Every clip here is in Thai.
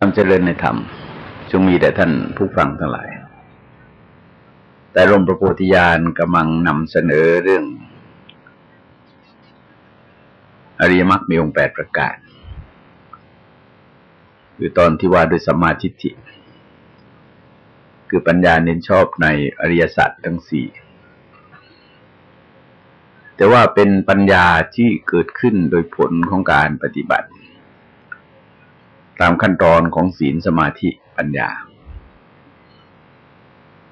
ความเจริญในธรรมจงมีแต่ท่านผู้ฟังทั้งหลาย แต่ลมประโพธิญาณกำลังนำเสนอเรื่อง อริยมรรคมีองค์แปดประการ คือตอนที่ว่าด้วยสมมาทิฏฐิคือปัญญาเน้นชอบในอริยสัจทั้งสี่ แต่ว่าเป็นปัญญาที่เกิดขึ้นโดยผลของการปฏิบัติ ตามขั้นตอนของศีลสมาธิปัญญา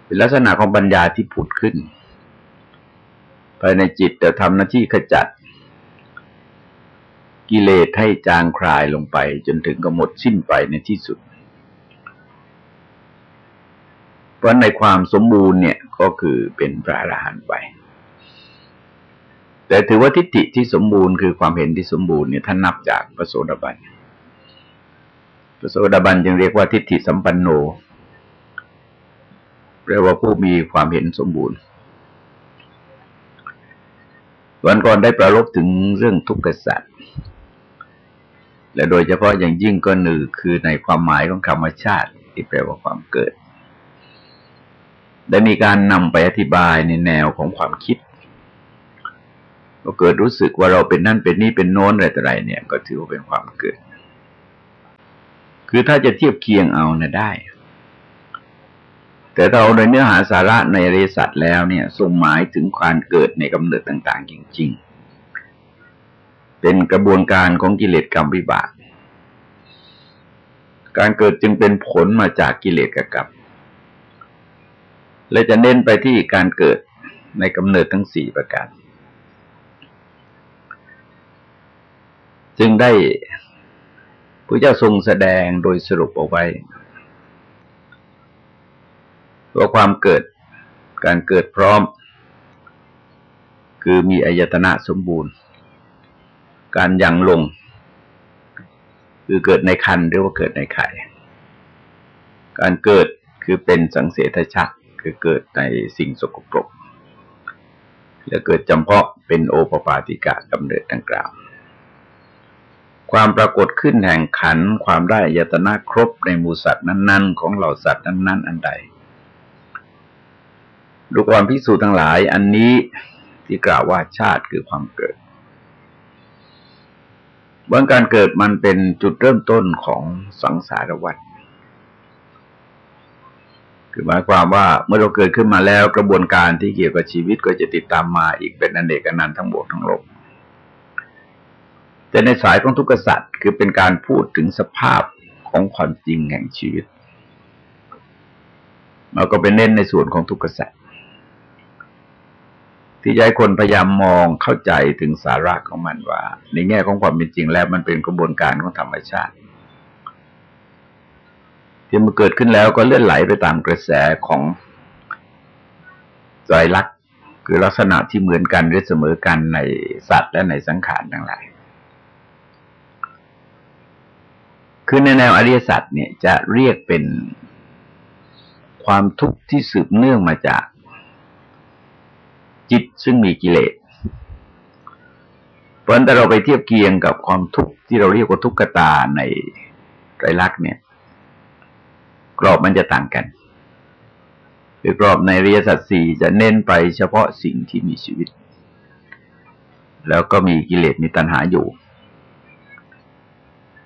เป็นลักษณะของปัญญาที่ผุดขึ้นภายในจิตแต่ทำหน้าที่ขจัด กิเลสให้จางคลายลงไป จนถึงกำหมดสิ้นไปในที่สุด เพราะในความสมบูรณ์เนี่ยก็คือเป็นพระอรหันต์ไปแต่ถือว่าทิฏฐิที่สมบูรณ์คือความเห็นที่สมบูรณ์เนี่ยท่านนับจากพระโสดาบัน ระโสดาบันจึงเรียกว่าทิฏฐิสัมปันโนแปลว่าผู้มีความเห็นสมบูรณ์ วันก่อนได้ประลบถึงเรื่องทุกข์สัตว์และโดยเฉพาะอย่างยิ่งก็หนึ่งคือในความหมายของธรรมชาติ ที่แปลว่าความเกิด ได้มีการนำไปอธิบายในแนวของความคิดก็เกิดรู้สึกว่าเราเป็นนั่นเป็นนี่เป็นโน้นอะไรต่ออะไรเนี่ย ก็ถือว่าเป็นความเกิด คือถ้าจะเทียบเคียงเอาเนี่ยได้ แต่เราโดยเนื้อหาสาระในเรสัตแล้วเนี่ยทรงหมายถึงความเกิดในกำเนิดต่าง ๆ จริง ๆ เป็นกระบวนการของกิเลสกรรมวิบาก การเกิดจึงเป็นผลมาจากกิเลสกรรมและจะเน้นไปที่การเกิดในกำเนิดทั้งสี่ประการ จึงได้ พระเจ้าทรงแสดงโดยสรุปเอาไว้ว่าความเกิดการเกิดพร้อม คือมีอายตนะสมบูรณ์ การยังลง คือเกิดในคันหรือว่าเกิดในไข่ การเกิดคือเป็นสังเสทชักคือเกิดในสิ่งสกปรกและเกิดจำเพาะเป็นโอปปาติกะกำเนิดดังกล่าว ความปรากฏขึ้นแห่งขันความได้ยตนาครบในมูสัตว์นั้น ๆ ของเหล่าสัตว์นั้น ๆ อันใดดูความพิสูจน์ทั้งหลาย อันนี้ที่กล่าวว่าชาติคือความเกิดเบื้องการเกิดมันเป็นจุดเริ่มต้นของสังสารวัฏคือหมายความว่าเมื่อเราเกิดขึ้นมาแล้วกระบวนการที่เกี่ยวกับชีวิตก็จะติดตามมาอีกเป็นอันเดกอนันทั้งบวกทั้งลบ แต่ในสายของทุกขสัตว์คือเป็นการพูดถึงสภาพของความจริงแห่งชีวิตเราก็ไปเน้นในส่วนของทุกขสัตว์ที่ให้คนพยายามมองเข้าใจถึงสาระของมันว่า ในแง่ของความเป็นจริงแล้วมันเป็นกระบวนการของธรรมชาติ ที่มันเกิดขึ้นแล้วก็เลื่อนไหลไปตามกระแสของใจรักคือลักษณะที่เหมือนกันหรือเสมอกันในสัตว์และในสังขารทั้งหลาย คือในแนวอริยสัจเนี่ยจะเรียกเป็นความทุกข์ที่สืบเนื่องมาจาก จิตซึ่งมีกิเลสเพราะนั้นเราไปเทียบเคียงกับความทุกข์ที่เราเรียกว่าทุกขตาในไตรลักษณ์เนี่ย กรอบมันจะต่างกันคือกรอบในรียสัตสี่จะเน้นไปเฉพาะสิ่งที่มีชีวิต แล้วก็มีกิเลสมีตัณหาอยู่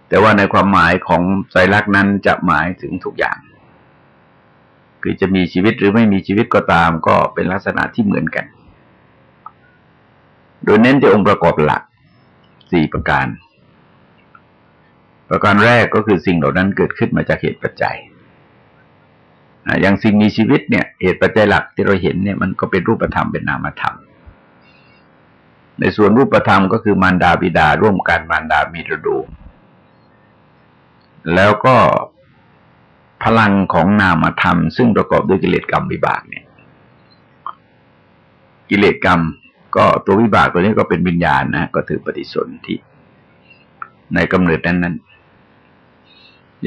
แต่ว่าในความหมายของไตรลักษณ์นั้นจะหมายถึงทุกอย่าง คือจะมีชีวิตหรือไม่มีชีวิตก็ตามก็เป็นลักษณะที่เหมือนกัน โดยเน้นที่องค์ประกอบหลักสี่ประการ ประการแรกก็คือสิ่งเหล่านั้นเกิดขึ้นมาจากเหตุปัจจัยอย่างสิ่งมีชีวิตเนี่ยเหตุปัจจัยหลักที่เราเห็นเนี่ยมันก็เป็นรูปธรรมเป็นนามธรรม ในส่วนรูปธรรมก็คือมารดาบิดาร่วมกันมารดามีระดู แล้วก็พลังของนามธรรม ซึ่งประกอบด้วยกิเลสกรรมวิบากเนี่ย กิเลสกรรม ก็ตัววิบากตัวนี้ก็เป็นวิญญาณนะก็ถือปฏิสนธิในกำเนิดนั้นนั้น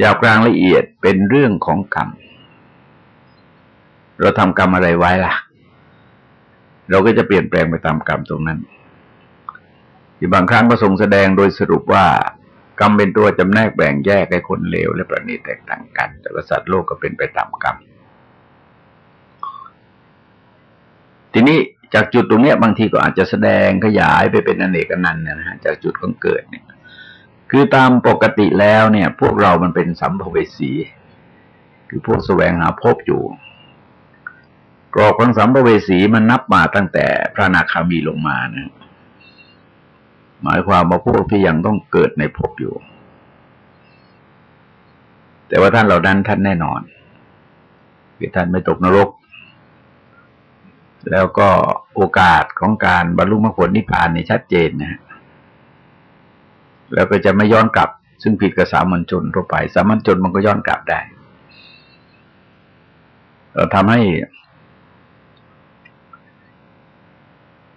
ยาวกลางละเอียดเป็นเรื่องของกรรม เราทำกรรมอะไรไว้ล่ะ เราก็จะเปลี่ยนแปลงไปตามกรรมตรงนั้นที่บางครั้งก็ทรงแสดงโดยสรุปว่า กรรมเป็นตัวจำแนกแบ่งแยกให้คนเลวและประณีแตกต่างกัน แต่ว่าสัตว์โลกก็เป็นไปตามกรรม ทีนี้จากจุดตรงนี้บางทีก็อาจจะแสดงขยายไปเป็นอเนกนันต์นะฮะจากจุดของเกิดเนี่ย คือตามปกติแล้วเนี่ย พวกเรามันเป็นสัมภเวสี คือพวกแสวงหาพบอยู่กรอบของสัมภเวสีมันนับมาตั้งแต่พระนาคามีลงมานะ หมายความว่าพวกที่ยังต้องเกิดในภพอยู่ แต่ว่าท่านเหล่านั้นท่านแน่นอนคือท่านไม่ตกนรก แล้วก็โอกาสของการบรรลุมรรคผลนิพพานนี่ชัดเจนนะแล้วก็จะไม่ย้อนกลับ ซึ่งผิดกับสามัญชนทั่วไป สามัญชนมันก็ย้อนกลับได้เราทำให้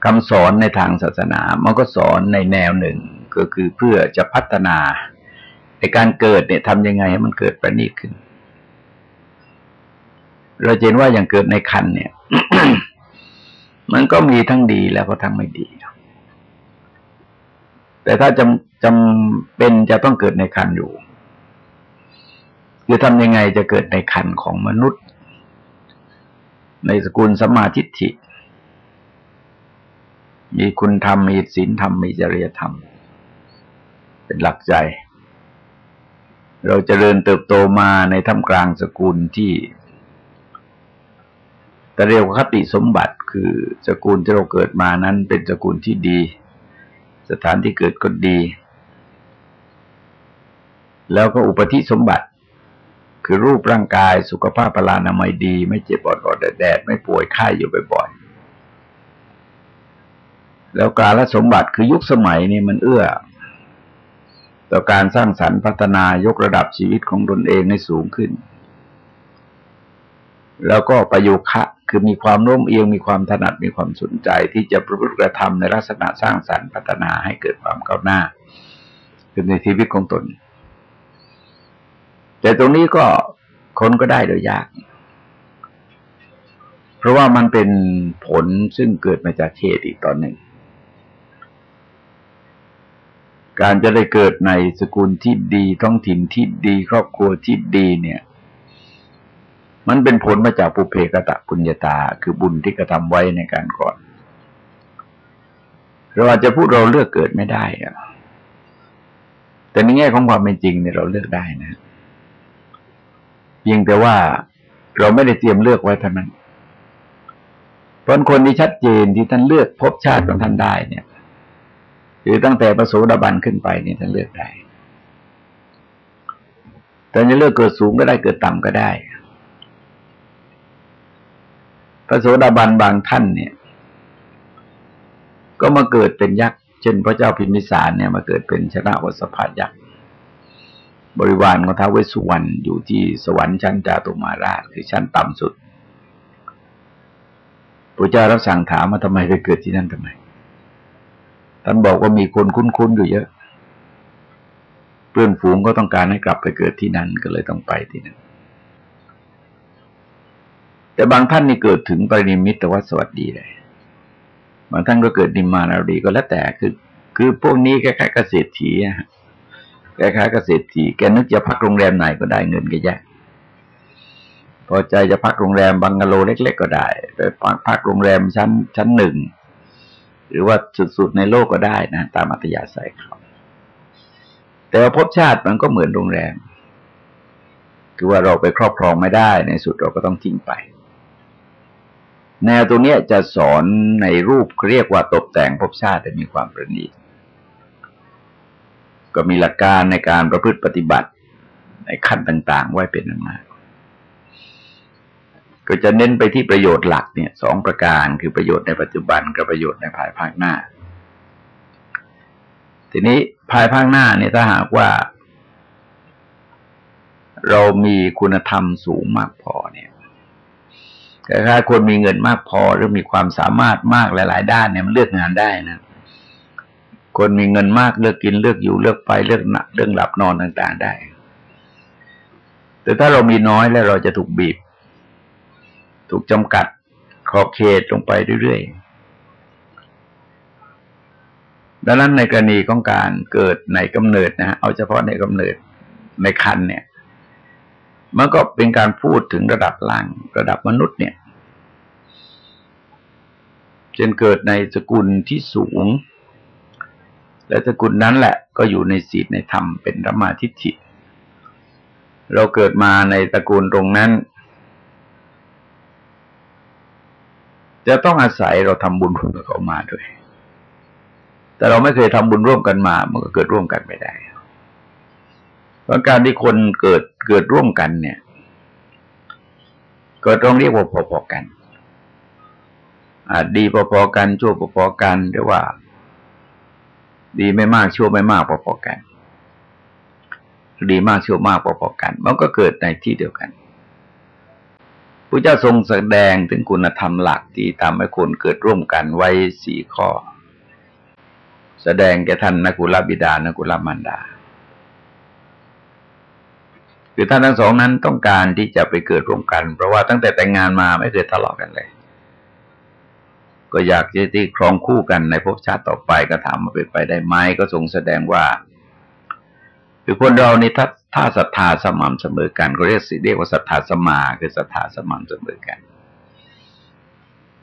คำสอนในทางศาสนามันก็สอนในแนวหนึ่งก็คือเพื่อจะพัฒนาในการเกิดเนี่ยทำยังไงให้มันเกิดประณีตขึ้น เราเห็นว่าอย่างเกิดในคันเนี่ย มันก็มีทั้งดีแล้วก็ทั้งไม่ดี แต่ถ้าจำจำเป็นจะต้องเกิดในคันอยู่คือทำยังไงจะเกิดในคันของมนุษย์ ในสกุลสมาธิฐิ มีคุณธรรม มีศีลธรรม มีจริยธรรม เป็นหลักใจ เราจเจริญเติบโตมาในท่ามกลางสกุลที่แต่เรียกว่าคติสมบัติคือสกุลที่เราเกิดมานั้นเป็นสกุลที่ดี สถานที่เกิดก็ดี แล้วก็อุปธิสมบัติ คือรูปร่างกายสุขภาพพลานามัยดี ไม่เจ็บปวดอดแดด ไม่ป่วยไข้อยู่บ่อยๆ แล้วการละสมบัติคือยุคสมัยนี่มันเอื้อ ต่อการสร้างสรรค์พัฒนายกระดับชีวิตของตนเองให้สูงขึ้น แล้วก็ประโยคะคือมีความโน้มเอียงมีความถนัดมีความสนใจที่จะประพฤติกระทำในลักษณะสร้างสรรค์พัฒนาให้เกิดความก้าวหน้าขึ้นในชีวิตของตน แต่ตรงนี้ก็คนก็ได้โดยยาก เพราะว่ามันเป็นผลซึ่งเกิดมาจากเหตุอีกตอนหนึ่ง การจะได้เกิดในสกุลที่ดีท้องถิ่นที่ดี ครอบครัวที่ดีเนี่ย มันเป็นผลมาจากปุเพกตะปุญญาตา คือบุญที่กระทำไว้ในการก่อน เราอาจจะพูดเราเลือกเกิดไม่ได้อะแต่ในแง่ของความเป็นจริงเนี่ยเราเลือกได้นะเพียงแต่ว่าเราไม่ได้เตรียมเลือกไว้เท่านั้นเพราะคนที่ชัดเจนที่ท่านเลือกพบชาติของท่านได้เนี่ย คือตั้งแต่ประโสดาบันขึ้นไปนี่ท่านเลือกได้แต่จะเลือกเกิดสูงก็ได้เกิดต่ำก็ได้พระโสดาบันบางท่านเนี่ย ก็มาเกิดเป็นยักษ์ เช่น พระเจ้าพิมพิสารเนี่ยมาเกิดเป็นชนะวสพายักษ์บริวารของท้าวเวสสุวรรณอยู่ที่สวรรค์ชั้นจาตุมาราชคือชั้นต่ำสุดพระเจ้ารับสั่งถามมาทำไมไปเกิดที่นั่นทำไม ท่านบอกว่ามีคนคุ้นๆอยู่เยอะ เพื่อนฝูงก็ต้องการให้กลับไปเกิดที่นั่นก็เลยต้องไปที่นั่นแต่บางท่านนี่เกิดถึงปรินิมิตแต่ว่าสวัสดีเลยบางท่านก็เกิดนิมานาดีก็แล้วแต่คือ คือพวกนี้คล้ายๆเกษตรถีคล้ายๆเกษตรถีแกนึกจะพักโรงแรมไหนก็ได้เงินก็แยะพอใจจะพักโรงแรมบังกะโลเล็ก ๆ ก็ได้ไปพักโรงแรมชั้นชั้นหนึ่ง หรือว่าสุดๆในโลกก็ได้นะ ตามอัตยาศัยเขา แต่ว่าภพชาติมันก็เหมือนโรงแรมคือว่าเราไปครอบครองไม่ได้ ในสุดเราก็ต้องทิ้งไป แนวตรงนี้จะสอนในรูปเรียกว่าตกแต่งภพชาติแต่มีความประณีตก็มีหลักการในการประพฤติปฏิบัติในขั้นต่าง ๆ ไว้เป็นอันมาก ก็จะเน้นไปที่ประโยชน์หลักเนี่ยสองประการคือประโยชน์ในปัจจุบันกับประโยชน์ในภายภาคหน้า ทีนี้ภายภาคหน้าเนี่ยถ้าหากว่า เรามีคุณธรรมสูงมากพอเนี่ยถ้าคนมีเงินมากพอหรือมีความสามารถมากหลาย ๆ ด้านเนี่ยมันเลือกงานได้นะคนมีเงินมากเลือกกินเลือกอยู่เลือกไปเลือกหนักเรื่องหลับนอนต่าง ๆ ได้ แต่ถ้าเรามีน้อยแล้วเราจะถูกบีบ ถูกจำกัดขอบเขตลงไปเรื่อยๆ ดังนั้นในกรณีของการเกิดในกำเนิดนะฮะเอาเฉพาะในกำเนิดในคันเนี่ย มันก็เป็นการพูดถึงระดับล่างระดับมนุษย์เนี่ยจนเกิดในสกุลที่สูง และสกุลนั้นแหละ ก็อยู่ในศีลในธรรมเป็นธรรมาทิฏฐิเราเกิดมาในตระกูลตรงนั้น จะต้องอาศัยเราทำบุญร่วมกับเขามาด้วย แต่เราไม่เคยทำบุญร่วมกันมา มันก็เกิดร่วมกันไม่ได้ เพราะการที่คนเกิดเกิดร่วมกันเนี่ยก็ต้องเรียกว่าพอๆกัน อาจดีพอๆกันชั่วพอๆกันหรือว่า ดีไม่มากชั่วไม่มากพอๆกัน ดีมากชั่วมากพอๆกัน มันก็เกิดในที่เดียวกัน ระเจ้าทรงแสดงถึงคุณธรรมหลักที่ทำให้คนเกิดร่วมกันไว้สี่ข้อ แสดงแก่ท่านนักุลบิดานักุลมารดาคือท่านทั้งสองนั้นต้องการที่จะไปเกิดร่วมกัน เพราะว่าตั้งแต่แต่งงานมาไม่เคยทะเลาะกันเลย ก็อยากจะที่ครองคู่กันในภพชาติต่อไปก็ถามมาเป็นไปได้ไหมก็ทรงแสดงว่า คือคนเรานี่ถ้าถ้าศรัทธาสม่ำเสมอกันก็เรียกสิเรียกว่าศรัทธาสมาคือศรัทธาสม่ำเสมอกัน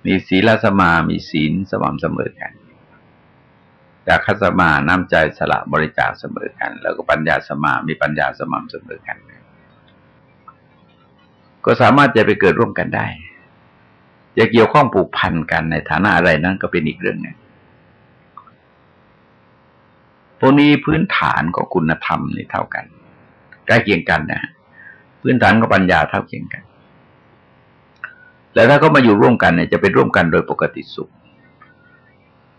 มีศีลสมา มีศีลสม่ำเสมอกันจากคัสมาน้ำใจสละบริจาคเสมอกัน แล้วก็ปัญญาสมา มีปัญญาสม่ำเสมอกัน ก็สามารถจะไปเกิดร่วมกันได้จะเกี่ยวข้องผูกพันกันในฐานะอะไรนั้นก็เป็นอีกเรื่องหนึ่ง พวกนี้พื้นฐานของคุณธรรมนี่เท่ากันใกล้เคียงกันนะพื้นฐานของปัญญาเท่าเคียงกัน แล้วถ้าเขามาอยู่ร่วมกันเนี่ยจะเป็นร่วมกันโดยปกติสุข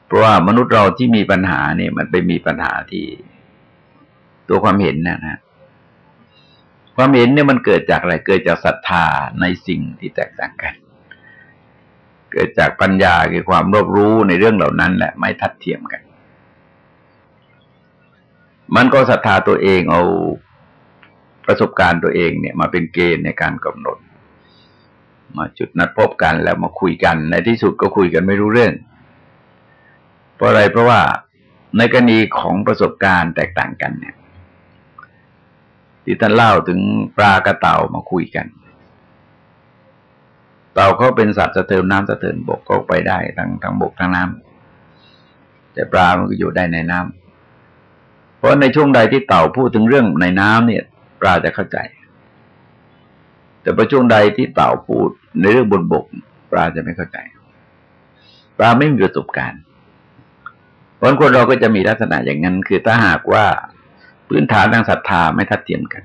เพราะว่ามนุษย์เราที่มีปัญหาเนี่ย มันไปมีปัญหาที่ตัวความเห็นนะนะความเห็นเนี่ยมันเกิดจากอะไรเกิดจากศรัทธาในสิ่งที่แตกต่างกัน เกิดจากปัญญาคือความรอบรู้ในเรื่องเหล่านั้นแหละไม่ทัดเทียมกัน มันก็ศรัทธาตัวเองเอาประสบการณ์ตัวเองเนี่ย มาเป็นเกณฑ์ในการกำหนด มาจุดนัดพบกันแล้วมาคุยกัน ในที่สุดก็คุยกันไม่รู้เรื่อง เพราะอะไรเพราะว่าในกรณีของประสบการณ์แตกต่างกันเนี่ยที่ท่านเล่าถึงปลากระเต่ามาคุยกัน เต่าเขาเป็นสัตว์สะเทินน้ำสะเทินบกก็ไปได้ทั้งทั้งบกทั้งน้ำแต่ปลามันก็อยู่ได้ในน้ำ ราะในช่วงใดที่เต่าพูดถึงเรื่องในน้ำเนี่ย ปลาจะเข้าใจ แต่พอช่วงใดที่เต่าพูดในเรื่องบนบก ปลาจะไม่เข้าใจ ปลาไม่มีประสบการณ์เพราะคนเราก็จะมีลักษณะอย่างนั้น คือถ้าหากว่าพื้นฐานทางศรัทธาไม่ทัดเทียมกัน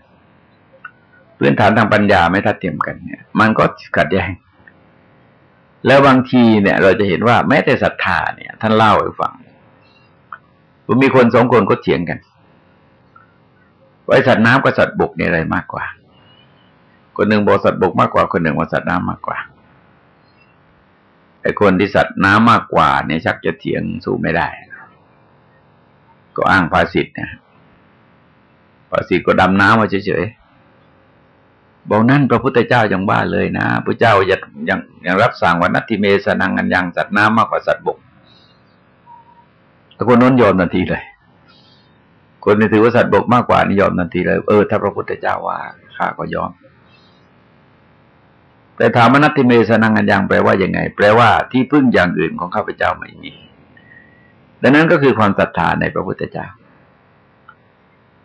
พื้นฐานทางปัญญาไม่ทัดเทียมกันเนี่ย มันก็ขัดแย้งแล้วบางทีเนี่ย เราจะเห็นว่าแม้แต่ศรัทธาเนี่ย ท่านเล่าให้ฟังมีคนสองคนก็เถียงกัน ว่าสัตว์น้ำกับสัตว์บกนี่อะไรมากกว่า คนหนึ่งบอกสัตว์บกมากกว่า คนหนึ่งว่าสัตว์น้ำมากกว่าไอ้คนที่สัตว์น้ำมากกว่าเนี่ยชักจะเถียงสู้ไม่ได้ ก็อ้างภาษิตนะภาษิตก็ดำน้ำมาเฉยๆบอกนั่นพระพุทธเจ้ายังบ้าเลยนะพระเจ้ายังยังยังรับสั่งว่านัตติเมสนังอันยังสัตว์น้ำมากกว่าสัตว์บกแต่คนน้นยอมทันทีเลย คนที่ถือว่าสัตว์บกมากกว่านี่ยอมทันทีเลยเออถ้าพระพุทธเจ้าว่าข้าก็ยอม แต่ถามมนัตติเมสนังอันยังแปลว่ายังไง แปลว่าที่พึ่งอย่างอื่นของข้าพเจ้าไม่มีดังนั้นก็คือความศรัทธาในพระพุทธเจ้า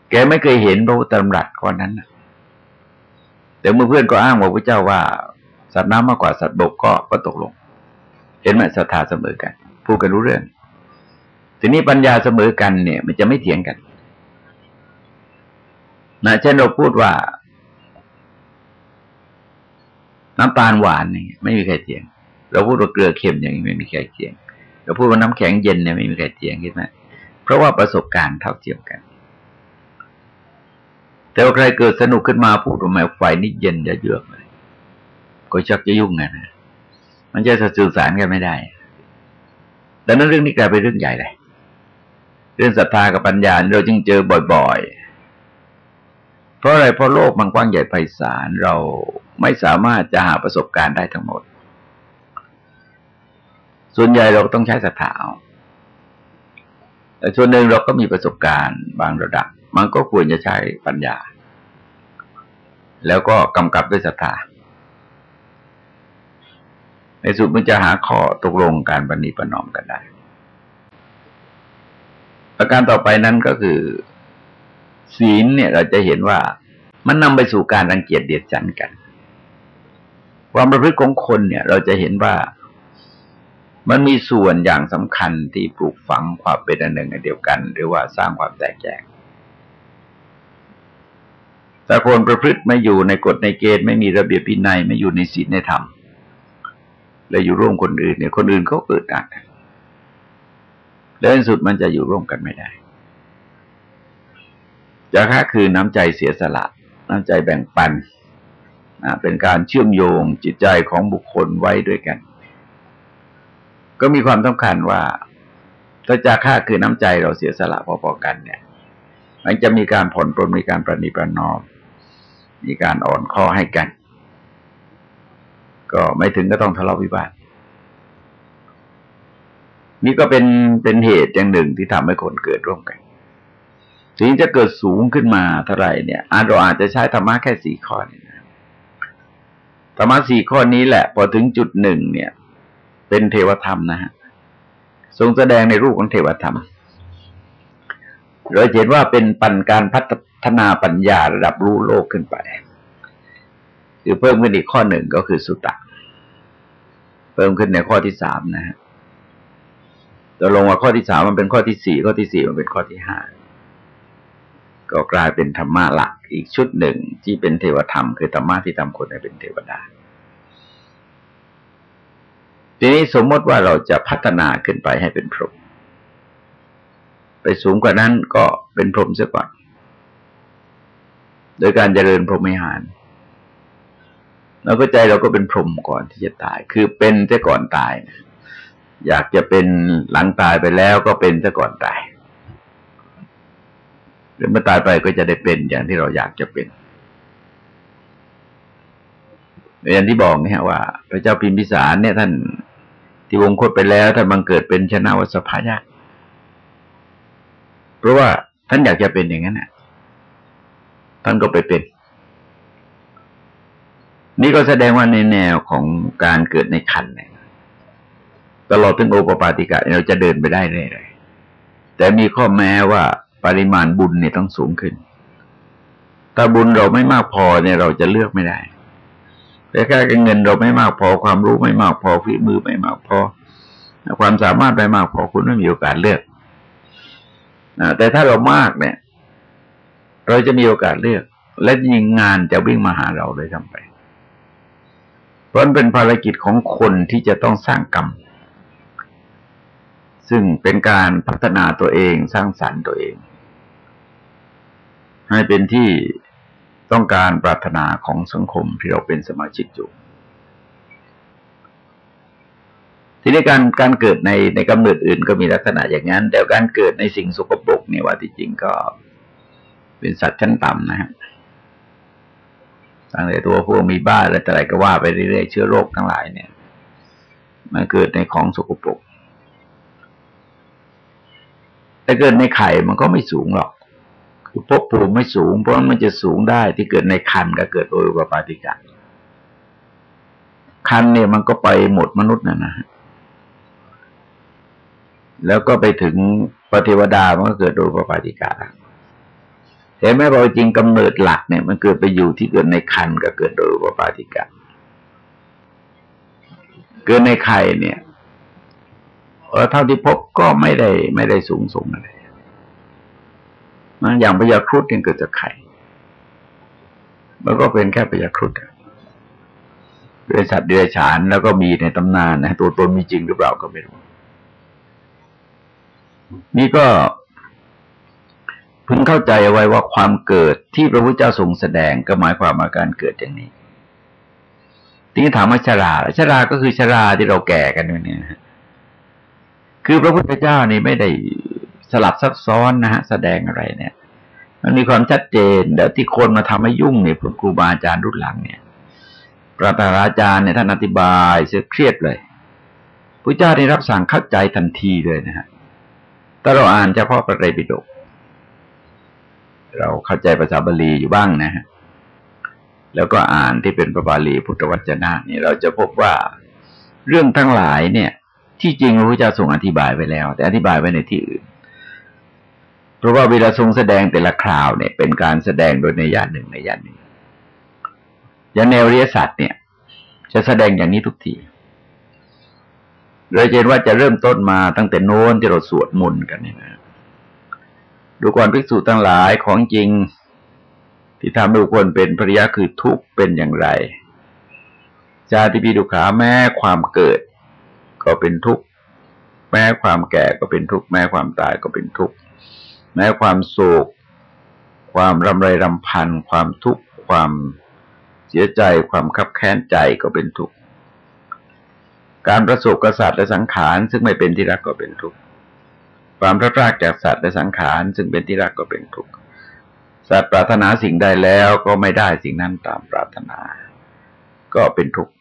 แกไม่เคยเห็นพระพุทธธรรมรัตข้อนั้นแต่เมื่อเพื่อนก็อ้างว่าพระเจ้าว่า สัตว์น้ำมากกว่าสัตว์บกก็ก็ตกลง เห็นไหมศรัทธาเสมอกันพูดกันรู้เรื่อง ทีนี้ปัญญาเสมอกันเนี่ย มันจะไม่เถียงกัน นะเช่นเราพูดว่า น้ำตาลหวานนี่ไม่มีใครเถียง เราพูดว่าเกลือเค็มอย่างนี้ไม่มีใครเถียง เราพูดว่าน้ำแข็งเย็นเนี่ยไม่มีใครเถียงใช่ไหมเพราะว่าประสบการณ์เท่าเทียมกัน แต่ว่าใครเกิดสนุกขึ้นมาพูดว่าแมวไฟนี่เย็นจะเยือกเลยก็ชักจะยุ่งไงนะมันจะสื่อสารกันไม่ได้ดังนั้นเรื่องนี้กลายเป็นเรื่องใหญ่เลย เรื่องศรัทธากับปัญญาเราจึงเจอบ่อย ๆ เพราะอะไรเพราะโลกมันกว้างใหญ่ไพศาลเราไม่สามารถจะหาประสบการณ์ได้ทั้งหมด ส่วนใหญ่เราต้องใช้ศรัทธาแต่ส่วนหนึ่งเราก็มีประสบการณ์บางระดับ มันก็ควรจะใช้ปัญญา แล้วก็กำกับด้วยศรัทธาในสุดมันจะหาข้อตกลงการบันนีประนอมกันได้ ประการต่อไปนั้นก็คือ ศีลเนี่ยเราจะเห็นว่ามันนำไปสู่การรังเกียจเดียดฉันกัน ความประพฤติของคนเนี่ย เราจะเห็นว่ามันมีส่วนอย่างสำคัญที่ปลูกฝังความเป็นอันหนึ่งอันเดียวกัน หรือว่าสร้างความแตกแยกแต่คนประพฤติไม่อยู่ในกฎในเกณฑ์ไม่มีระเบียบพินัยไม่อยู่ในศีลในธรรมแล้วอยู่ร่วมคนอื่นเนี่ยคนอื่นเขาเกิดอัดแล้วในสุดมันจะอยู่ร่วมกันไม่ได้ จะค่าคือน้ำใจเสียสละ น้ำใจแบ่งปันเป็นการเชื่อมโยงจิตใจของบุคคลไว้ด้วยกัน ก็มีความสำคัญว่าถ้าจะค่าคือน้ำใจเราเสียสละพอๆกันเนี่ย มันจะมีการผ่อนปลนมีการประนีประนอม มีการอ่อนข้อให้กัน ก็ไม่ถึงก็ต้องทะเลาะวิวาทนี่ก็เป็นเป็นเหตุอย่างหนึ่งที่ทำให้คนเกิดร่วมกัน ถึงจะเกิดสูงขึ้นมาเท่าไหร่เนี่ยเราอาจจะใช้ธรรมะแค่สี่ข้อนี่นะธรรมะสี่ข้อนี้แหละ พอถึงจุดหนึ่งเนี่ย เป็นเทวธรรมนะฮะทรงแสดงในรูปของเทวธรรม เราเห็นว่าเป็นปันการพัฒนาปัญญาระดับรู้โลกขึ้นไปคือเพิ่มขึ้นอีกข้อหนึ่งก็คือสุตตะเพิ่มขึ้นในข้อที่สามนะฮะต่ลงว่าข้อที่สามมันเป็นข้อที่สี่ข้อที่สี่มันเป็นข้อที่ห้า ก็กลายเป็นธรรมะหลักอีกชุดหนึ่งที่เป็นเทวธรรม คือธรรมะที่ทำคนให้เป็นเทวดา ทีนี้สมมติว่าเราจะพัฒนาขึ้นไปให้เป็นพรหมไปสูงกว่านั้นก็เป็นพรหมเสียก่อนโดยการเจริญพรหมิหารเราก็ใจเราก็เป็นพรหมก่อนที่จะตาย คือเป็นเสียก่อนตาย อยากจะเป็นหลังตายไปแล้วก็เป็นเสียก่อนตาย หรือเมื่อตายไปก็จะได้เป็นอย่างที่เราอยากจะเป็นอย่างที่บอกนี่ยว่า พระเจ้าพิมพิสารเนี่ยท่านที่วงคตไปแล้วท่านบังเกิดเป็นชนะวสภายะเพราะว่าท่านอยากจะเป็นอย่างนั้นน่ะท่านก็ไปเป็น นี่ก็แสดงว่าในแนวของการเกิดในคันเนี่ยตลอดถึงโอปปาติกะเราจะเดินไปได้เลยแต่มีข้อแม้ว่า ปริมาณบุญเนี่ยต้องสูงขึ้น ถ้าบุญเราไม่มากพอเนี่ยเราจะเลือกไม่ได้แต่แค่เงินเราไม่มากพอความรู้ไม่มากพอฝีมือไม่มากพอ ความสามารถไม่มากพอคุณไม่มีโอกาสเลือกแต่ถ้าเรามากเนี่ย เราจะมีโอกาสเลือก และยิงงานจะวิ่งมาหาเราเลยทำไป เพราะมันเป็นภารกิจของคนที่จะต้องสร้างกรรม ซึ่งเป็นการพัฒนาตัวเองสร้างสรรค์ตัวเอง ให้เป็นที่ต้องการปรารถนาของสังคมที่เราเป็นสมาชิกอยู่ทีนี้การการเกิดในในกำเนิดอื่นก็มีลักษณะอย่างนั้น แต่การเกิดในสิ่งสกปรกเนี่ยว่าที่จริงก็เป็นสัตว์ชั้นต่ำนะฮะตั้งแต่ตัวพวกมีบ้าอะไรแต่อะไรก็ว่าไปเรื่อยๆเชื้อโรคทั้งหลายเนี่ยมันเกิดในของสกปรกแต่เกิดในไข่มันก็ไม่สูงหรอก คือภพภูมิไม่สูง เพราะมันจะสูงได้ที่เกิดในคันก็เกิดโดยอุปปาติกะคันเนี่ยมันก็ไปหมดมนุษย์นะนะ แล้วก็ไปถึงปฏิวดามันก็เกิดโดยอุปปาติกะแต่แม้พอจริงกำเนิดหลักเนี่ย มันเกิดไปอยู่ที่เกิดในคันก็เกิดโดยอุปปาติกะเกิดในไข่เนี่ยเออเท่าที่พบก็ไม่ได้ไม่ได้สูงส่งอะไร นะอย่างพยาครุฑเนี่ยเกิดจากไข่มันก็เป็นแค่พยาครุฑเป็นสัตว์เดรัจฉานแล้วก็มีในตำนานนะตัวตนมีจริงหรือเปล่าก็ไม่รู้ นี่ก็พึงเข้าใจเอาไว้ว่าความเกิดที่พระพุทธเจ้าทรงแสดงก็หมายความว่าการเกิดอย่างนี้ทีนี้ถามว่าชราชราก็คือชราที่เราแก่กันเนี่ยคือพระพุทธเจ้านี่ไม่ได้ สลับซับซ้อนนะฮะแสดงอะไรเนี่ย มันมีความชัดเจนเดี๋ยวที่คนมาทำให้ยุ่งเนี่ยพวกครูบาอาจารย์รุ่นหลังเนี่ยพระตาราจารย์เนี่ยท่านอธิบายเสียเครียดเลยพระเจ้าได้รับสั่งเข้าใจทันทีเลยนะฮะถ้าเราอ่านเฉพาะพระไตรปิฎกเราเข้าใจภาษาบาลีอยู่บ้างนะฮะแล้วก็อ่านที่เป็นพระบาลีพุทธวจนะนี่เราจะพบว่าเรื่องทั้งหลายเนี่ย ที่จริงพระพุทธเจ้าทรงอธิบายไว้แล้ว แต่อธิบายไว้ในที่อื่น เพราะว่าเวลาทรงแสดงแต่ละคราวเนี่ย เป็นการแสดงโดยในญาติหนึ่งในญาติหนึ่งอย่างแนวเริยสัตว์เนี่ย จะแสดงอย่างนี้ทุกทีเราเห็นว่าจะเริ่มต้นมาตั้งแต่โน้นที่เราสวดมนต์กันเนี่ยนะดูก่อนภิกษุทั้งหลายของจริง ที่ทำให้บุคคลเป็นภริยาคือทุกข์เป็นอย่างไรชาติปีดุขาแม้ความเกิด ก็เป็นทุกข์แม้ความแก่ก็เป็นทุกข์แม้ความตายก็เป็นทุกข์ แม้ความโศก ความรำไรรำพัน ความทุกข์ ความเสียใจ ความคับแค้นใจก็เป็นทุกข์ การประสบกษัตริย์และสังขาร ซึ่งไม่เป็นที่รักก็เป็นทุกข์ ความพลาดพลาดจากสัตว์และสังขาร ซึ่งเป็นที่รักก็เป็นทุกข์ สัตว์ปรารถนาสิ่งใดแล้วก็ไม่ได้สิ่งนั้นตามปรารถนา ก็เป็นทุกข์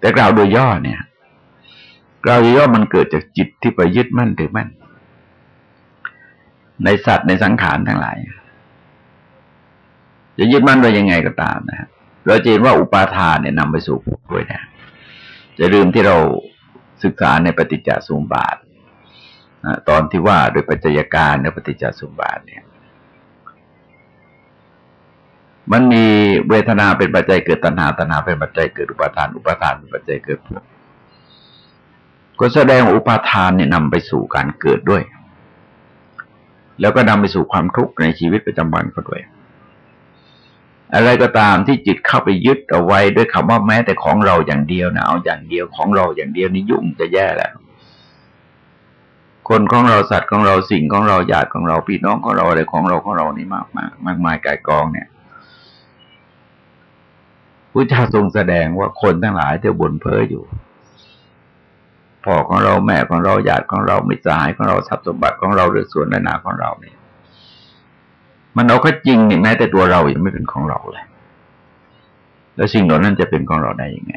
แต่กล่าวโดยย่อเนี่ยกล่าวโดยย่อมันเกิดจากจิตที่ไปยึดมั่นถือมั่น ในสัตว์ในสังขารทั้งหลาย จะยึดมั่นไว้ยังไงก็ตามนะเราจะเห็นว่าอุปาทานเนี่ยนำไปสู่ภพด้วยนะจะลืมที่เราศึกษาในปฏิจจสมบาทตอนที่ว่าโดยปัจจัยการในปฏิจจสมบาทเนี่ย มันมีเวทนาเป็นปัจจัยเกิดตัณหาตัณหาเป็นปัจจัยเกิดอุปาทาน อุปาทานเป็นปัจจัยเกิดภพก็แสดงอุปาทานเนี่ยนำไปสู่การเกิดด้วย แล้วก็นำไปสู่ความทุกข์ในชีวิตประจำวันก็ด้วย อะไรก็ตามที่จิตเข้าไปยึดเอาไว้ด้วยคำว่าแม้แต่ของเราอย่างเดียวนะเอาอย่างเดียวของเราอย่างเดียวนี่ยุ่งจะแย่แล้วคนของเราสัตว์ของเราสิ่งของเราญาติของเราพี่น้องของเราอะไรของเราของเรานี่มากมากมากมายกายกองเนี่ยพระเจ้าทรงแสดงว่าคนทั้งหลายที่บ่นเพ้ออยู่ พ่อของเราแม่ของเราญาติของเรามิตรสหายของเราทรัพย์สมบัติของเราหรือส่วนนานาของเราเนี่ย มันเอาก็จริงเนี่ยแม้แต่ตัวเรายังไม่เป็นของเราเลย แล้วสิ่งเหล่านั้นจะเป็นของเราได้ยังไง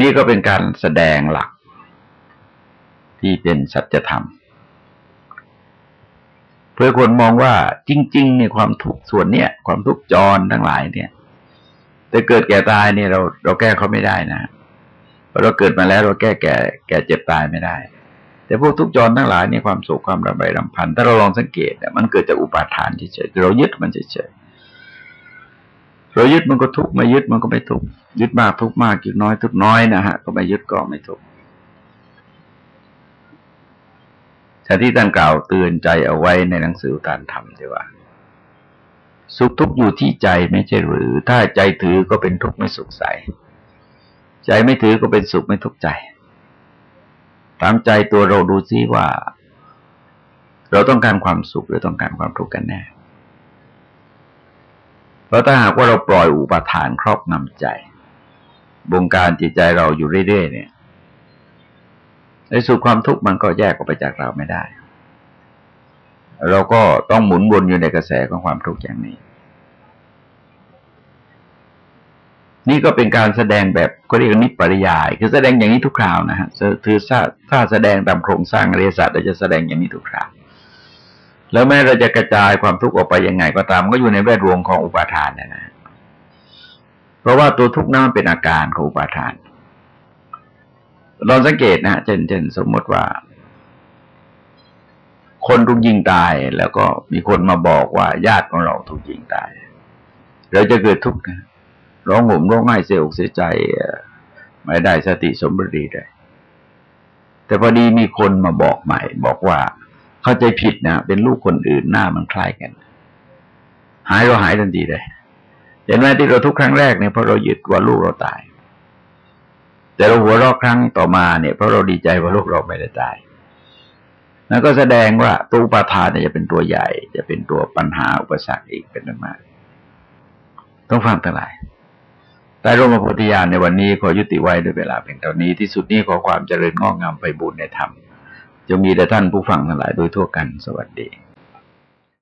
นี่ก็เป็นการแสดงหลัก ที่เป็นสัจธรรมเพื่อคนมองว่าจริงๆเนี่ยความทุกข์ส่วนเนี้ยความทุกข์จรทั้งหลายเนี่ยแต่เกิดแก่ตายเนี่ยเราเราแก้เขาไม่ได้นะ เพราะเราเกิดมาแล้วเราแก้แก่ แก่เจ็บตายไม่ได้ แต่พวกทุกจรทั้งหลายในความโศกความระบายรำพันถ้าเราลองสังเกตเนี่ยมันเกิดจากอุปาทานเฉยๆเรายึดมันเฉยๆเรายึดมันก็ทุกข์ไม่ยึดมันก็ไม่ทุกข์ยึดมากทุกข์มากยึดน้อยทุกน้อยนะฮะก็ไม่ยึดก็ไม่ทุกข์แต่ที่ท่านกล่าวเตือนใจเอาไว้ในหนังสือตานธรรมที่ว่า สุขทุกข์อยู่ที่ใจไม่ใช่หรือ ถ้าใจถือก็เป็นทุกข์ไม่สุขใส ใจไม่ถือก็เป็นสุขไม่ทุกข์ใจ ตามใจตัวเราดูซิว่า เราต้องการความสุขหรือต้องการความทุกข์กันแน่เพราะถ้าหากว่าเราปล่อยอุปทานครอบงำใจ บงการจิตใจเราอยู่เรื่อยๆเนี่ยในสุขความทุกข์มันก็แยกออกไปจากเราไม่ได้ เราก็ต้องหมุนวนอยู่ในกระแสของความทุกข์อย่างนี้ นี่ก็เป็นการแสดงแบบก็เรียกนิปริยาย คือแสดงอย่างนี้ทุกคราวนะฮะคือถ้าถ้าแสดงตามโครงสร้างเรียสัตว์เราจะแสดงอย่างนี้ทุกคราว แล้วแม้เราจะกระจายความทุกข์ออกไปยังไงก็ตาม ก็อยู่ในแวดวงของอุปาทานนะนะ เพราะว่าตัวทุกข์นั้นมันเป็นอาการของอุปาทานลองสังเกตนะเช่นเช่นสมมติว่า คนถูกยิงตายแล้วก็มีคนมาบอกว่าญาติของเราถูกยิงตาย เราจะเกิดทุกข์นะ ร้องห่มร้องไห้เสียอกเสียใจไม่ได้สติสมบูรณ์ได้แต่พอดีมีคนมาบอกใหม่ บอกว่าเข้าใจผิดนะเป็นลูกคนอื่นหน้ามันคล้ายกัน หายเราหายทันทีเลยเห็นไหมที่เราทุกครั้งแรกเนี่ยเพราะเรายึดว่าลูกเราตาย แต่เราหัวรอกครั้งต่อมาเนี่ยเพราะเราดีใจว่าลูกเราไม่ได้ตายนั่นก็แสดงว่าตัวปาทานเนี่ยจะเป็นตัวใหญ่ จะเป็นตัวปัญหาอุปสรรคอีกเป็นต้นมาต้องฟังทั้งหลาย ใต้ร่มพระโพธิญาณในวันนี้ขอยุติไว้ด้วยเวลาเพียงเท่านี้ที่สุดนี้ขอความเจริญงอกงามไปบุญในธรรมจะมีแต่ท่านผู้ฟังทั้งหลายโดยทั่วกันสวัสดี